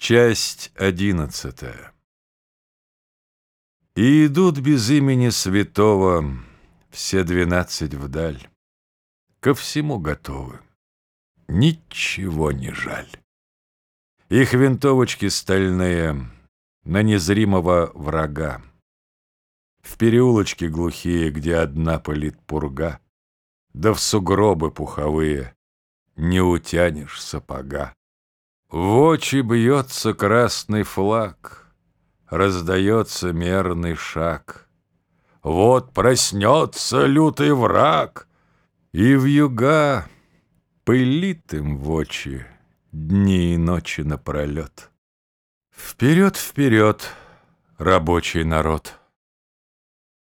Часть одиннадцатая И идут без имени святого Все двенадцать вдаль. Ко всему готовы, ничего не жаль. Их винтовочки стальные На незримого врага. В переулочке глухие, где одна пылит пурга, Да в сугробы пуховые Не утянешь сапога. В очи бьется красный флаг, Раздается мерный шаг. Вот проснется лютый враг, И в юга пылит им в очи Дни и ночи напролет. Вперед, вперед, рабочий народ!